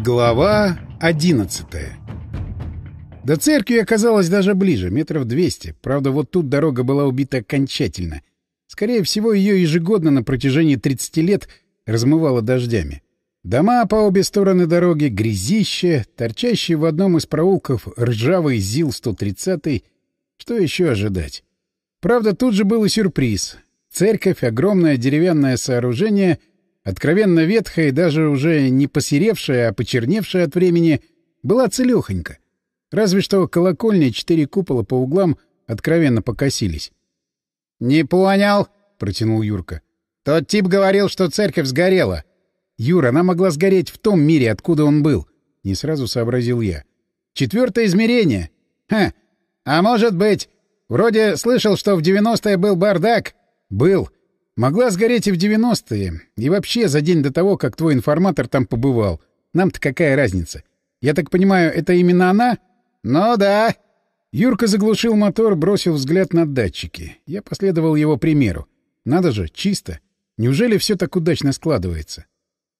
Глава одиннадцатая До церкви оказалось даже ближе, метров двести. Правда, вот тут дорога была убита окончательно. Скорее всего, ее ежегодно на протяжении 30 лет размывало дождями. Дома по обе стороны дороги, грязище, торчащий в одном из проулков ржавый ЗИЛ-130. Что еще ожидать? Правда, тут же был и сюрприз. Церковь — огромное деревянное сооружение, откровенно ветхое и даже уже не посеревшее, а почерневшее от времени, была целехонька. Разве что колокольня четыре купола по углам откровенно покосились. — Не понял, — протянул Юрка. — Тот тип говорил, что церковь сгорела. — Юра, она могла сгореть в том мире, откуда он был. Не сразу сообразил я. — Четвертое измерение. — Ха! А может быть... Вроде слышал, что в 90-е был бардак. Был. Могла сгореть и в 90-е. И вообще за день до того, как твой информатор там побывал. Нам-то какая разница? Я так понимаю, это именно она? Ну да. Юрка заглушил мотор, бросил взгляд на датчики. Я последовал его примеру. Надо же, чисто. Неужели все так удачно складывается?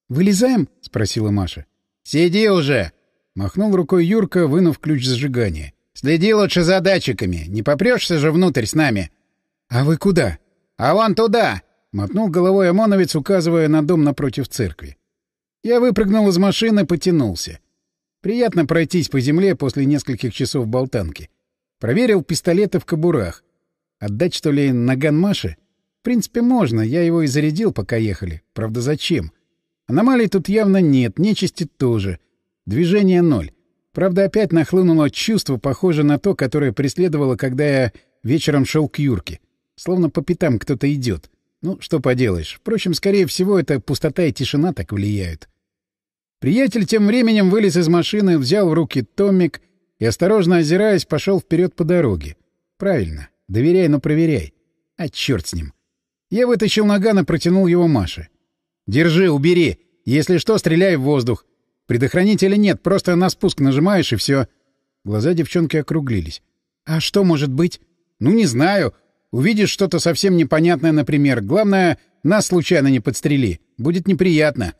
«Вылезаем?» — спросила Маша. «Сиди уже!» — махнул рукой Юрка, вынув ключ зажигания. «Следи лучше за датчиками. Не попрешься же внутрь с нами». «А вы куда?» «А вон туда!» — мотнул головой ОМОНовец, указывая на дом напротив церкви. Я выпрыгнул из машины, потянулся. Приятно пройтись по земле после нескольких часов болтанки. Проверил пистолеты в кобурах. Отдать, что ли, наган Маше? В принципе, можно, я его и зарядил, пока ехали. Правда, зачем? Аномалий тут явно нет, нечисти тоже. Движение ноль. Правда, опять нахлынуло чувство, похожее на то, которое преследовало, когда я вечером шел к Юрке. Словно по пятам кто-то идет. Ну, что поделаешь. Впрочем, скорее всего, это пустота и тишина так влияют. Приятель тем временем вылез из машины, взял в руки томик и, осторожно озираясь, пошел вперед по дороге. Правильно. Доверяй, но проверяй. А черт с ним. Я вытащил наган и протянул его Маше. «Держи, убери. Если что, стреляй в воздух. Предохранителя нет, просто на спуск нажимаешь и все. Глаза девчонки округлились. «А что может быть?» «Ну, не знаю. Увидишь что-то совсем непонятное, например. Главное, нас случайно не подстрели. Будет неприятно».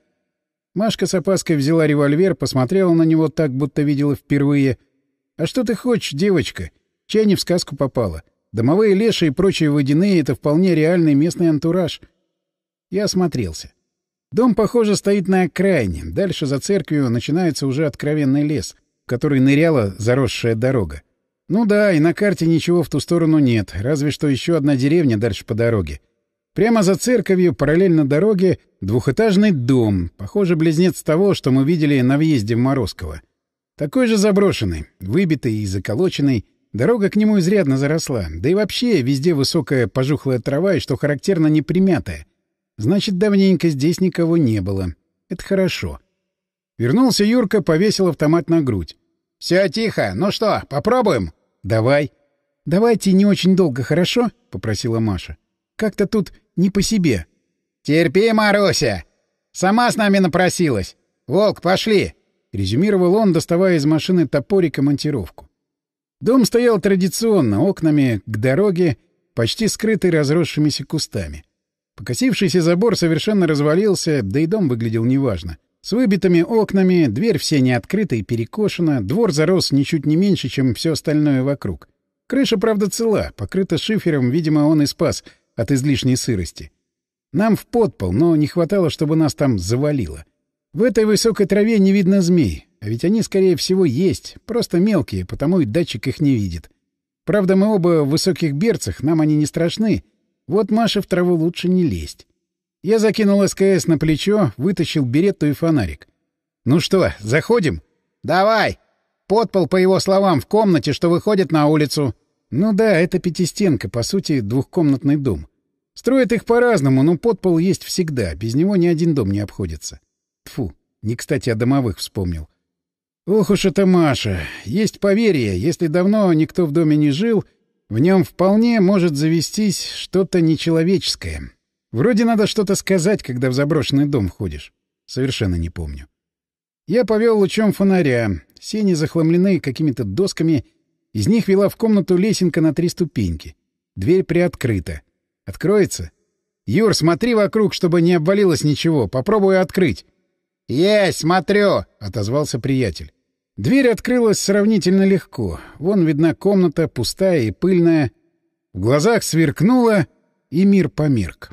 Машка с опаской взяла револьвер, посмотрела на него так, будто видела впервые. «А что ты хочешь, девочка? Чай не в сказку попала. Домовые леши и прочие водяные — это вполне реальный местный антураж». Я осмотрелся. Дом, похоже, стоит на окраине. Дальше за церковью начинается уже откровенный лес, в который ныряла заросшая дорога. Ну да, и на карте ничего в ту сторону нет, разве что еще одна деревня дальше по дороге. Прямо за церковью, параллельно дороге, двухэтажный дом, похоже, близнец того, что мы видели на въезде в Морозково. Такой же заброшенный, выбитый и заколоченный. Дорога к нему изрядно заросла, да и вообще везде высокая пожухлая трава и, что характерно, непримятая. Значит, давненько здесь никого не было. Это хорошо. Вернулся Юрка, повесил автомат на грудь. — Все тихо. Ну что, попробуем? — Давай. — Давайте не очень долго, хорошо? — попросила Маша. — Как-то тут не по себе. — Терпи, Маруся. Сама с нами напросилась. Волк, пошли. — резюмировал он, доставая из машины топорик и монтировку. Дом стоял традиционно, окнами к дороге, почти скрытый разросшимися кустами. Покосившийся забор совершенно развалился, да и дом выглядел неважно. С выбитыми окнами, дверь все не открыта и перекошена, двор зарос ничуть не меньше, чем все остальное вокруг. Крыша, правда, цела, покрыта шифером, видимо, он и спас от излишней сырости. Нам в подпол, но не хватало, чтобы нас там завалило. В этой высокой траве не видно змей, а ведь они, скорее всего, есть, просто мелкие, потому и датчик их не видит. Правда, мы оба в высоких берцах, нам они не страшны, вот Маше в траву лучше не лезть. Я закинул СКС на плечо, вытащил беретту и фонарик. «Ну что, заходим?» «Давай!» Подпол, по его словам, в комнате, что выходит на улицу. Ну да, это пятистенка, по сути, двухкомнатный дом. Строят их по-разному, но подпол есть всегда, без него ни один дом не обходится. Тфу, не кстати о домовых вспомнил. Ох уж это Маша. Есть поверье, если давно никто в доме не жил, в нем вполне может завестись что-то нечеловеческое. Вроде надо что-то сказать, когда в заброшенный дом ходишь. Совершенно не помню. Я повел лучом фонаря. Сени захламлены какими-то досками. Из них вела в комнату лесенка на три ступеньки. Дверь приоткрыта. Откроется? Юр, смотри вокруг, чтобы не обвалилось ничего. Попробую открыть. «Есть, смотрю!» — отозвался приятель. Дверь открылась сравнительно легко. Вон видна комната, пустая и пыльная. В глазах сверкнуло, и мир померк.